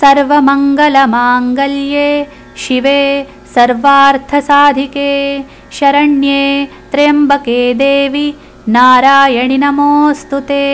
सर्वमङ्गलमाङ्गल्ये शिवे सर्वार्थसाधिके शरण्ये त्र्यम्बके देवि नारायणि नमोऽस्तु ते।